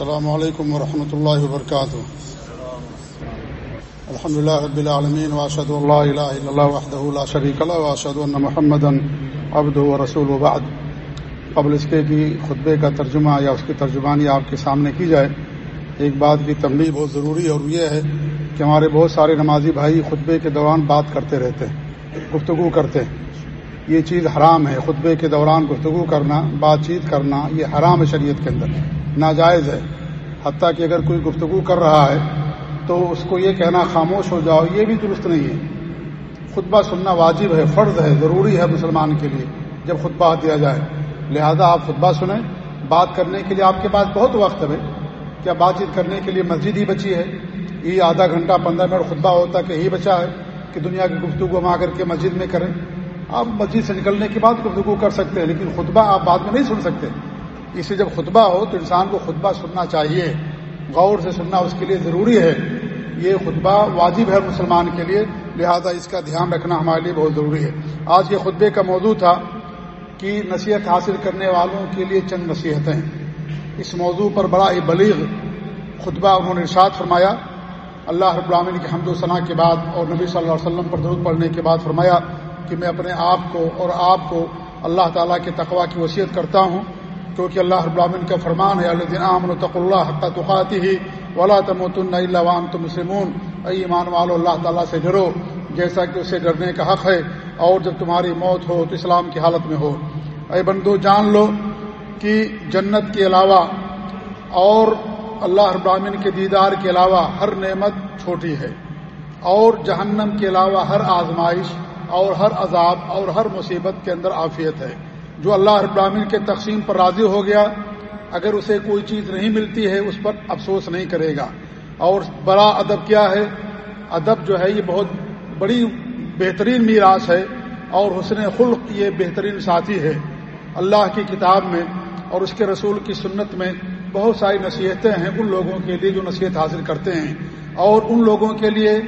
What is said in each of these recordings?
السلام علیکم ورحمۃ اللہ وبرکاتہ الحمد لله رب العالمين واشهد ان لا اله الا الله وحده لا شريك له واشهد ان محمدا عبده ورسوله بعد. قبل اس کے کہ خطبے کا ترجمہ یا اس کی ترجمانی آپ کے سامنے کی جائے، ایک بات کی تنبیہ بہت ضروری ہے اور یہ ہے کہ ہمارے بہت سارے نمازی بھائی خطبے کے دوران بات کرتے رہتے ہیں، گفتگو کرتے ہیں۔ یہ چیز حرام ہے، خطبے کے دوران گفتگو کرنا، بات چیت کرنا، یہ حرام ہے شریعت کے اندر۔ ناجائز ہے۔ حتیٰ کہ اگر کوئی گفتگو کر رہا ہے تو اس کو یہ کہنا خاموش ہو جاؤ، یہ بھی درست نہیں ہے۔ خطبہ سننا واجب ہے، فرض ہے، ضروری ہے مسلمان کے لیے جب خطبہ دیا جائے۔ لہذا آپ خطبہ سنیں۔ بات کرنے کے لیے آپ کے پاس بہت وقت ہے۔ کیا بات چیت کرنے کے لیے مسجد ہی بچی ہے؟ یہ آدھا گھنٹہ، پندرہ منٹ خطبہ ہوتا کہ یہی بچا ہے کہ دنیا کی گفتگو ہم آ کر کے مسجد میں کریں۔ آپ مسجد سے نکلنے کے بعد گفتگو کر سکتے ہیں، لیکن خطبہ آپ بعد میں نہیں سن سکتے۔ اسے جب خطبہ ہو تو انسان کو خطبہ سننا چاہیے، غور سے سننا اس کے لیے ضروری ہے۔ یہ خطبہ واجب ہے مسلمان کے لیے، لہذا اس کا دھیان رکھنا ہمارے لیے بہت ضروری ہے۔ آج کے خطبے کا موضوع تھا کہ نصیحت حاصل کرنے والوں کے لیے چند نصیحتیں۔ اس موضوع پر بڑا ہی بلیغ خطبہ انہوں نے ارشاد فرمایا۔ اللہ رب العالمین کے حمد و ثناء کے بعد اور نبی صلی اللہ علیہ وسلم پر درود پڑھنے کے بعد فرمایا کہ میں اپنے آپ کو اور آپ کو اللہ تعالیٰ کے تقوا کی وصیت کرتا ہوں۔ کیونکہ اللہ رب العالمین کا فرمان ہے اللہ امن تق اللہ حقہ تقاتی ہی ولا تمۃ اللہ تم مسلمون۔ اے ایمان والو، اللہ تعالیٰ سے ڈرو، جیسا کہ اسے ڈرنے کا حق ہے، اور جب تمہاری موت ہو تو اسلام کی حالت میں ہو۔ اے بندو، جان لو کہ جنت کے علاوہ اور اللہ رب العالمین کے دیدار کے علاوہ ہر نعمت چھوٹی ہے۔ اور جہنم کے علاوہ ہر آزمائش اور ہر عذاب اور ہر مصیبت کے اندر عافیت ہے۔ جو اللہ رب العالمین کے تقسیم پر راضی ہو گیا، اگر اسے کوئی چیز نہیں ملتی ہے، اس پر افسوس نہیں کرے گا۔ اور بڑا ادب کیا ہے؟ ادب جو ہے، یہ بہت بڑی بہترین میراث ہے اور حسن خلق یہ بہترین ساتھی ہے۔ اللہ کی کتاب میں اور اس کے رسول کی سنت میں بہت ساری نصیحتیں ہیں ان لوگوں کے لیے جو نصیحت حاصل کرتے ہیں۔ اور ان لوگوں کے لیے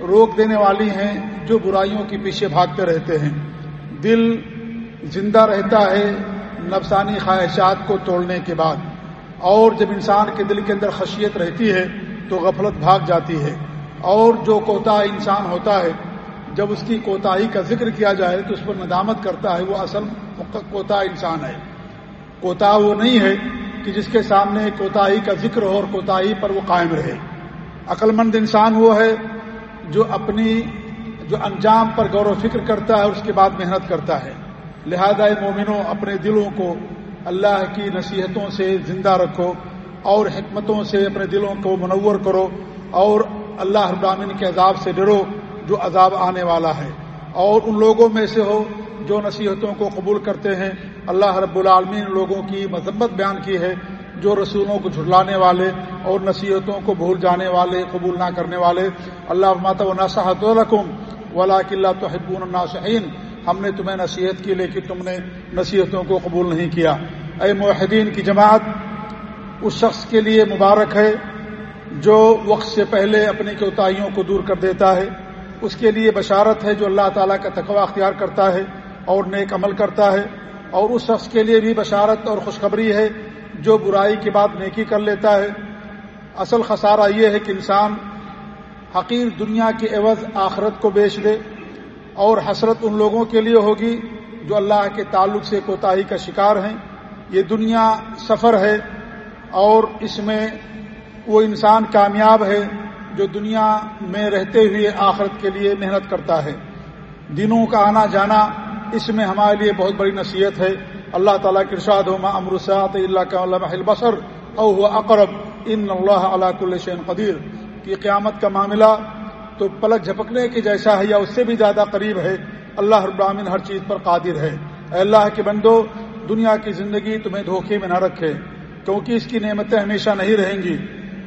روک دینے والی ہیں جو برائیوں کے پیچھے بھاگتے رہتے ہیں۔ دل زندہ رہتا ہے نفسانی خواہشات کو توڑنے کے بعد۔ اور جب انسان کے دل کے اندر خشیت رہتی ہے، تو غفلت بھاگ جاتی ہے۔ اور جو کوتا انسان ہوتا ہے، جب اس کی کوتاہی کا ذکر کیا جائے، تو اس پر ندامت کرتا ہے، وہ اصل کوتا انسان ہے۔ کوتا وہ نہیں ہے کہ جس کے سامنے کوتاہی کا ذکر ہو اور کوتاہی پر وہ قائم رہے۔ عقل مند انسان وہ ہے جو اپنی، جو انجام پر غور و فکر کرتا ہے اور اس کے بعد محنت کرتا ہے۔ لہذا مومنوں اپنے دلوں کو اللہ کی نصیحتوں سے زندہ رکھو اور حکمتوں سے اپنے دلوں کو منور کرو اور اللہ ابامین کے عذاب سے ڈرو جو عذاب آنے والا ہے۔ اور ان لوگوں میں سے ہو جو نصیحتوں کو قبول کرتے ہیں۔ اللہ رب العالمین لوگوں کی مذمت بیان کی ہے جو رسولوں کو جھٹلانے والے اور نصیحتوں کو بھول جانے والے، قبول نہ کرنے والے۔ اللہ مات و ناصحت رقم ولا قلعہ تو حبون الناصحین ہم نے تمہیں نصیحت کی لیکن تم نے نصیحتوں کو قبول نہیں کیا۔ اے معاہدین کی جماعت، اس شخص کے لیے مبارک ہے جو وقت سے پہلے اپنی کوتاہیوں کو دور کر دیتا ہے۔ اس کے لیے بشارت ہے جو اللہ تعالیٰ کا تقوی اختیار کرتا ہے اور نیک عمل کرتا ہے۔ اور اس شخص کے لیے بھی بشارت اور خوشخبری ہے جو برائی کے بعد نیکی کر لیتا ہے۔ اصل خسارہ یہ ہے کہ انسان حقیر دنیا کے عوض آخرت کو بیچ دے۔ اور حسرت ان لوگوں کے لیے ہوگی جو اللہ کے تعلق سے کوتاہی کا شکار ہیں۔ یہ دنیا سفر ہے اور اس میں وہ انسان کامیاب ہے جو دنیا میں رہتے ہوئے آخرت کے لیے محنت کرتا ہے۔ دنوں کا آنا جانا اس میں ہمارے لیے بہت بڑی نصیحت ہے۔ اللہ تعالیٰ کے ارشاد ہو امرسات اللہ کا علامہ بصر او اقرب ان اللہ علاق الشین قدیر کی قیامت کا معاملہ تو پلک جھپکنے کے جیسا ہے یا اس سے بھی زیادہ قریب ہے۔ اللہ ابراہین ہر چیز پر قادر ہے۔ اے اللہ کے بندو، دنیا کی زندگی تمہیں دھوکے میں نہ رکھے، کیونکہ اس کی نعمتیں ہمیشہ نہیں رہیں گی۔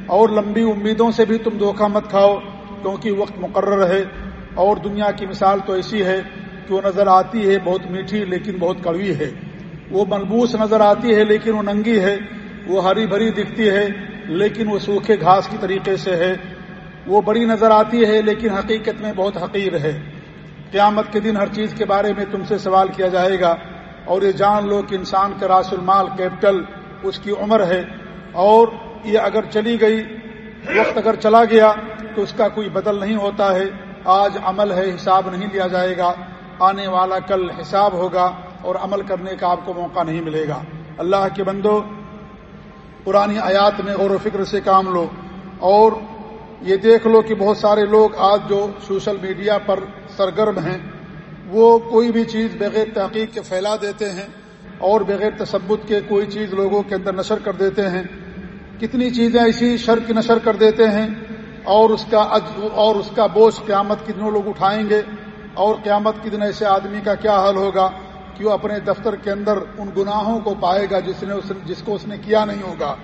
اور لمبی امیدوں سے بھی تم دھوکہ مت کھاؤ، کیونکہ وقت مقرر ہے۔ اور دنیا کی مثال تو ایسی ہے کہ وہ نظر آتی ہے بہت میٹھی لیکن بہت کڑوی ہے۔ وہ ملبوس نظر آتی ہے لیکن وہ ننگی ہے۔ وہ ہری بھری دکھتی ہے لیکن وہ سوکھے گھاس کی طریقے سے ہے۔ وہ بڑی نظر آتی ہے لیکن حقیقت میں بہت حقیر ہے۔ قیامت کے دن ہر چیز کے بارے میں تم سے سوال کیا جائے گا اور یہ جان لو کہ انسان کا راس المال کیپٹل اس کی عمر ہے اور یہ اگر چلی گئی، وقت اگر چلا گیا تو اس کا کوئی بدل نہیں ہوتا ہے۔ آج عمل ہے، حساب نہیں لیا جائے گا۔ آنے والا کل حساب ہوگا اور عمل کرنے کا آپ کو موقع نہیں ملے گا۔ اللہ کے بندو، پرانی آیات میں غور و فکر سے کام لو اور یہ دیکھ لو کہ بہت سارے لوگ آج جو سوشل میڈیا پر سرگرم ہیں، وہ کوئی بھی چیز بغیر تحقیق کے پھیلا دیتے ہیں اور بغیر تصبت کے کوئی چیز لوگوں کے اندر نشر کر دیتے ہیں۔ کتنی چیزیں ایسی شر کی نشر کر دیتے ہیں اور اس کا اور اس کا بوجھ قیامت کتنے لوگ اٹھائیں گے۔ اور قیامت کے دن ایسے آدمی کا کیا حل ہوگا کہ وہ اپنے دفتر کے اندر ان گناہوں کو پائے گا جس نے، جس کو اس نے کیا نہیں ہوگا۔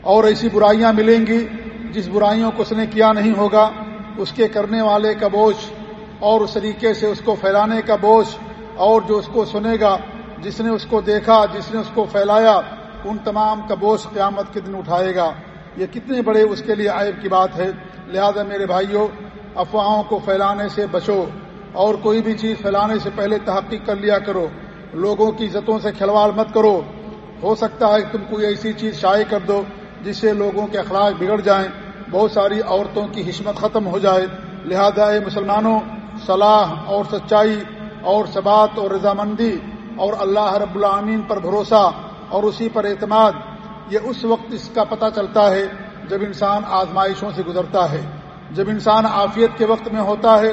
اور ایسی برائیاں ملیں گی جس برائیوں کو اس نے کیا نہیں ہوگا، اس کے کرنے والے کا بوجھ اور اس طریقے سے اس کو پھیلانے کا بوجھ اور جو اس کو سنے گا، جس نے اس کو دیکھا، جس نے اس کو پھیلایا، ان تمام کا بوجھ قیامت کے دن اٹھائے گا۔ یہ کتنے بڑے اس کے لیے عائب کی بات ہے۔ لہذا میرے بھائیوں، افواہوں کو پھیلانے سے بچو اور کوئی بھی چیز پھیلانے سے پہلے تحقیق کر لیا کرو۔ لوگوں کی عزتوں سے کھلواڑ مت کرو۔ ہو سکتا ہے کہ تم کوئی ایسی چیز شائع کر دو جس سے لوگوں کے اخلاق بگڑ جائیں۔ بہت ساری عورتوں کی حشمت ختم ہو جائے۔ لہذا اے مسلمانوں، صلاح اور سچائی اور ثبات اور رضامندی اور اللہ رب العامین پر بھروسہ اور اسی پر اعتماد، یہ اس وقت اس کا پتہ چلتا ہے جب انسان آزمائشوں سے گزرتا ہے۔ جب انسان عافیت کے وقت میں ہوتا ہے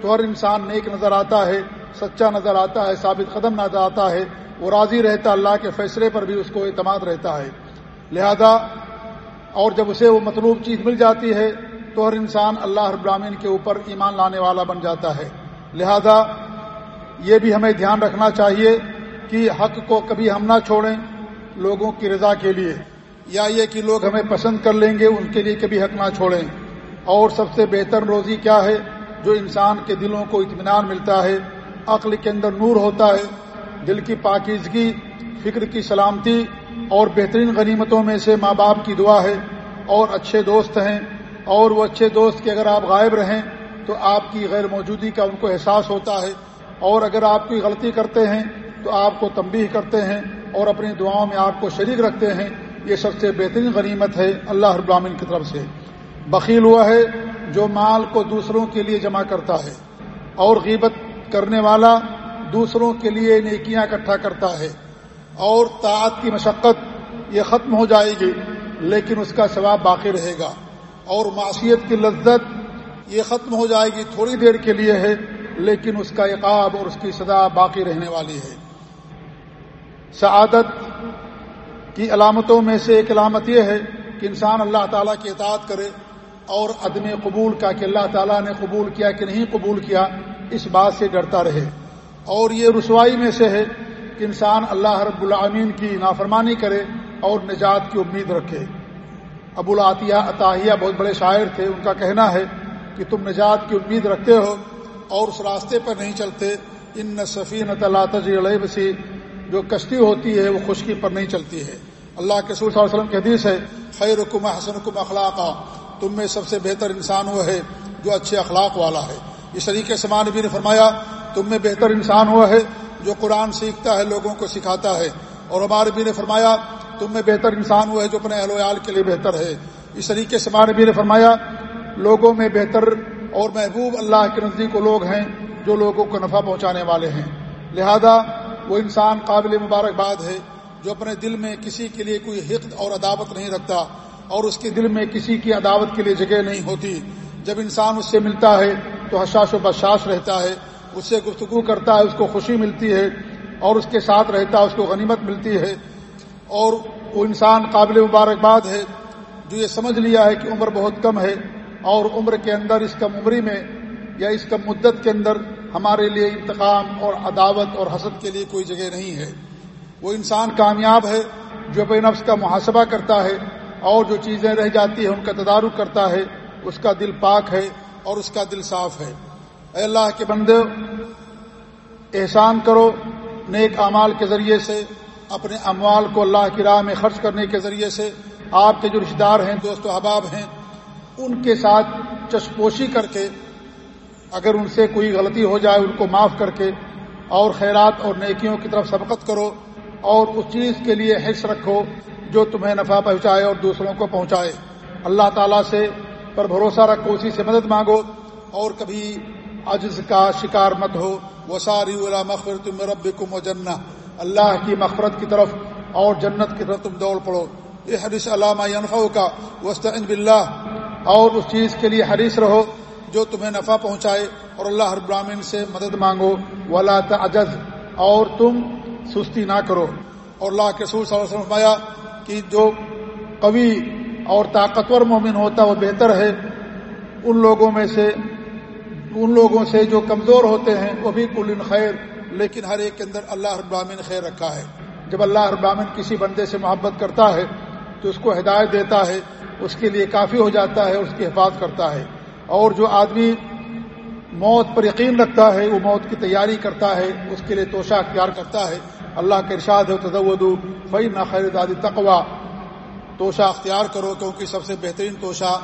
تو ہر انسان نیک نظر آتا ہے، سچا نظر آتا ہے، ثابت قدم نظر آتا ہے، وہ راضی رہتا، اللہ کے فیصلے پر بھی اس کو اعتماد رہتا ہے۔ لہذا اور جب اسے وہ مطلوب چیز مل جاتی ہے تو ہر انسان اللہ رب العالمین کے اوپر ایمان لانے والا بن جاتا ہے۔ لہذا یہ بھی ہمیں دھیان رکھنا چاہیے کہ حق کو کبھی ہم نہ چھوڑیں لوگوں کی رضا کے لیے۔ یا یہ کہ لوگ ہمیں پسند کر لیں گے، ان کے لیے کبھی حق نہ چھوڑیں۔ اور سب سے بہتر روزی کیا ہے؟ جو انسان کے دلوں کو اطمینان ملتا ہے، عقل کے اندر نور ہوتا ہے، دل کی پاکیزگی، فکر کی سلامتی اور بہترین غنیمتوں میں سے ماں باپ کی دعا ہے اور اچھے دوست ہیں اور وہ اچھے دوست کے اگر آپ غائب رہیں تو آپ کی غیر موجودگی کا ان کو احساس ہوتا ہے اور اگر آپ کوئی غلطی کرتے ہیں تو آپ کو تنبیہ کرتے ہیں اور اپنی دعاؤں میں آپ کو شریک رکھتے ہیں۔ یہ سب سے بہترین غنیمت ہے اللہ ابراہین کی طرف سے۔ بخیل ہوا ہے جو مال کو دوسروں کے لیے جمع کرتا ہے اور غیبت کرنے والا دوسروں کے لیے نیکیاں اکٹھا کرتا ہے۔ اور طاعت کی مشقت یہ ختم ہو جائے گی، لیکن اس کا ثواب باقی رہے گا۔ اور معاشیت کی لذت یہ ختم ہو جائے گی تھوڑی دیر کے لیے ہے، لیکن اس کا عقاب اور اس کی سزا باقی رہنے والی ہے۔ سعادت کی علامتوں میں سے ایک علامت یہ ہے کہ انسان اللہ تعالیٰ کی اطاعت کرے اور عدم قبول کا کہ اللہ تعالیٰ نے قبول کیا کہ نہیں قبول کیا، اس بات سے ڈرتا رہے۔ اور یہ رسوائی میں سے ہے کہ انسان اللہ رب العامین کی نافرمانی کرے اور نجات کی امید رکھے۔ ابو العطیہ عطاہیہ بہت بڑے شاعر تھے، ان کا کہنا ہے کہ تم نجات کی امید رکھتے ہو اور اس راستے پر نہیں چلتے۔ ان نصفین علیہ بسی، جو کشتی ہوتی ہے وہ خشکی پر نہیں چلتی ہے۔ اللہ کے سور صلی اللہ علیہ وسلم کی حدیث ہے خیر حکم حسن حکم اخلاقہ تم میں سب سے بہتر انسان وہ ہے جو اچھے اخلاق والا ہے۔ اس طریقے سے ماں نبی نے فرمایا، تم میں بہتر انسان ہوا ہے جو قرآن سیکھتا ہے، لوگوں کو سکھاتا ہے۔ اور ہمارے بھی نے فرمایا، تم میں بہتر انسان ہوا ہے جو اپنے اہل ویال کے لیے بہتر ہے۔ اس طریقے سے نبی نے فرمایا، لوگوں میں بہتر اور محبوب اللہ کے نزدیک وہ لوگ ہیں جو لوگوں کو نفع پہنچانے والے ہیں۔ لہذا، وہ انسان قابل مبارکباد ہے جو اپنے دل میں کسی کے لیے کوئی حقد اور عداوت نہیں رکھتا اور اس کے دل میں کسی کی عداوت کے لیے جگہ نہیں ہوتی۔ جب انسان اس سے ملتا ہے تو حشاش و بشاش رہتا ہے۔ اس سے گفتگو کرتا ہے، اس کو خوشی ملتی ہے اور اس کے ساتھ رہتا ہے، اس کو غنیمت ملتی ہے اور وہ انسان قابل مبارکباد ہے جو یہ سمجھ لیا ہے کہ عمر بہت کم ہے اور عمر کے اندر اس کم عمری میں یا اس کم مدت کے اندر ہمارے لیے انتقام اور عداوت اور حسد کے لیے کوئی جگہ نہیں ہے۔ وہ انسان کامیاب ہے جو بے نفس کا محاسبہ کرتا ہے اور جو چیزیں رہ جاتی ہیں، ان کا تدارک کرتا ہے، اس کا دل پاک ہے اور اس کا دل صاف ہے۔ اے اللہ کے بندے، احسان کرو، نیک اعمال کے ذریعے سے، اپنے اموال کو اللہ کی راہ میں خرچ کرنے کے ذریعے سے۔ آپ کے جو رشتے دار ہیں، دوست و احباب ہیں، ان کے ساتھ چشپوشی کر کے، اگر ان سے کوئی غلطی ہو جائے، ان کو معاف کر کے، اور خیرات اور نیکیوں کی طرف سبقت کرو، اور اس چیز کے لیے حص رکھو جو تمہیں نفع پہنچائے اور دوسروں کو پہنچائے۔ اللہ تعالیٰ سے پر بھروسہ رکھو، اسی سے مدد مانگو، اور کبھی عجز کا شکار مت ہو۔ وہ ساری مغفرت رب کم و جنا اللہ کی مغفرت کی طرف اور جنت کی طرف تم دوڑ پڑو۔ یہ حدیث علامہ انفع کا وسطین بلّہ اور اس چیز کے لیے حریث رہو جو تمہیں نفع پہنچائے اور اللہ ہر براہین سے مدد مانگو۔ ولا تعجز۔ اور تم سستی نہ کرو۔ اور اللہ کے سور صلی اللہ علیہ فرمایا کہ جو قوی اور طاقتور مومن ہوتا وہ بہتر ہے۔ ان لوگوں میں سے ان لوگوں سے جو کمزور ہوتے ہیں، وہ بھی کل خیر، لیکن ہر ایک کے اندر اللہ ابراہین خیر رکھا ہے۔ جب اللہ ابراہین کسی بندے سے محبت کرتا ہے، تو اس کو ہدایت دیتا ہے، اس کے لیے کافی ہو جاتا ہے، اس کی حفاظت کرتا ہے۔ اور جو آدمی موت پر یقین رکھتا ہے، وہ موت کی تیاری کرتا ہے، اس کے لیے توشہ اختیار کرتا ہے۔ اللہ کے ارشاد ہے تدود فی نہ خیر دادی تقوا توشہ اختیار کرو، کیونکہ سب سے بہترین توشہ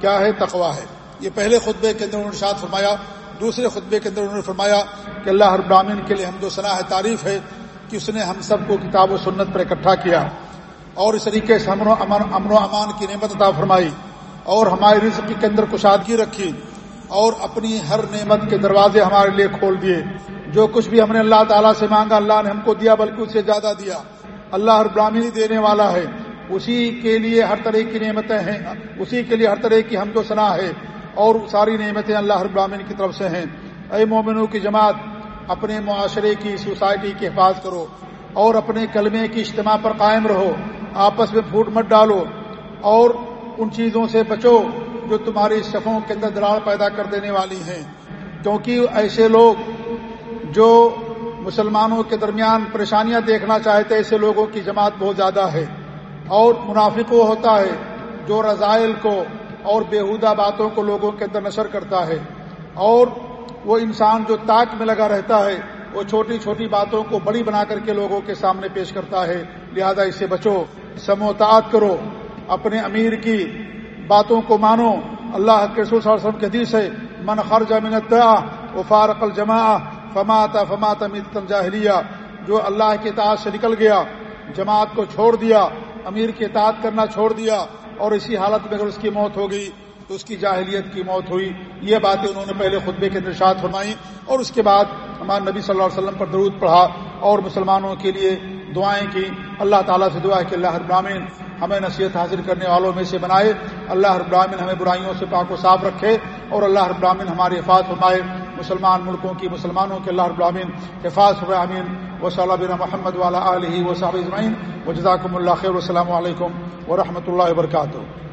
کیا ہے؟ تقوا ہے۔ یہ پہلے خطبے کے اندر انہوں نے شاد فرمایا، دوسرے خطبے کے اندر انہوں نے فرمایا کہ اللہ ہر براہین کے لیے ہم صلاح تعریف ہے کہ اس نے ہم سب کو کتاب و سنت پر اکٹھا کیا اور اس طریقے سے امن و امن امن و امان کی نعمت عطا فرمائی اور ہمارے رزق کے اندر کشادگی رکھی اور اپنی ہر نعمت کے دروازے ہمارے لیے کھول دیے۔ جو کچھ بھی ہم نے اللہ تعالیٰ سے مانگا، اللہ نے ہم کو دیا، بلکہ اس سے زیادہ دیا۔ اللہ ہر براہمی دینے والا ہے۔ اسی کے لیے ہر طرح کی نعمتیں ہیں، اسی کے لیے ہر طرح کی ہم و صلاح ہے۔ اور ساری نعمتیں اللہ ہر براہین کی طرف سے ہیں۔ اے مومنوں کی جماعت، اپنے معاشرے کی، سوسائٹی کی حفاظت کرو اور اپنے کلمے کی اجتماع پر قائم رہو۔ آپس میں پھوٹ مت ڈالو اور ان چیزوں سے بچو جو تمہاری صفوں کے اندر دراڑ پیدا کر دینے والی ہیں۔ کیونکہ ایسے لوگ جو مسلمانوں کے درمیان پریشانیاں دیکھنا چاہتے ایسے لوگوں کی جماعت بہت زیادہ ہے۔ اور منافق وہ ہوتا ہے جو رضائل کو اور بےحودہ باتوں کو لوگوں کے اندر نشر کرتا ہے اور وہ انسان جو تاک میں لگا رہتا ہے، وہ چھوٹی چھوٹی باتوں کو بڑی بنا کر کے لوگوں کے سامنے پیش کرتا ہے۔ لہذا اس سے بچو سموتاط کرو۔ اپنے امیر کی باتوں کو مانو۔ اللہ کے صلی اللہ علیہ وسلم کے حدیث ہے، من خرج من و فارق الجما فمات فمات امت جاہلیہ۔ جو اللہ کے اطاعت سے نکل گیا، جماعت کو چھوڑ دیا، امیر کے اطاعت کرنا چھوڑ دیا۔ اور اسی حالت میں اگر اس کی موت ہو گئی تو اس کی جاہلیت کی موت ہوئی۔ یہ باتیں انہوں نے پہلے خطبے کے نشاد فرمائی اور اس کے بعد ہمارے نبی صلی اللہ علیہ وسلم پر درود پڑھا اور مسلمانوں کے لیے دعائیں کی اللہ تعالیٰ سے دعا ہے کہ اللہ ابراہین ہمیں نصیحت حاصل کرنے والوں میں سے بنائے۔ اللہ ابراہین ہمیں برائیوں سے پاک و صاف رکھے اور اللہ ابراہین ہماری حفاظ فرمائے۔ مسلمان ملکوں کی مسلمانوں کے اللہ ابراہین حفاظ ہو امین و صلی بن محمد والا علیہ و صاحب اجمعین و جزاکم اللہ خیر السلام علیکم و رحمۃ اللہ وبرکاتہ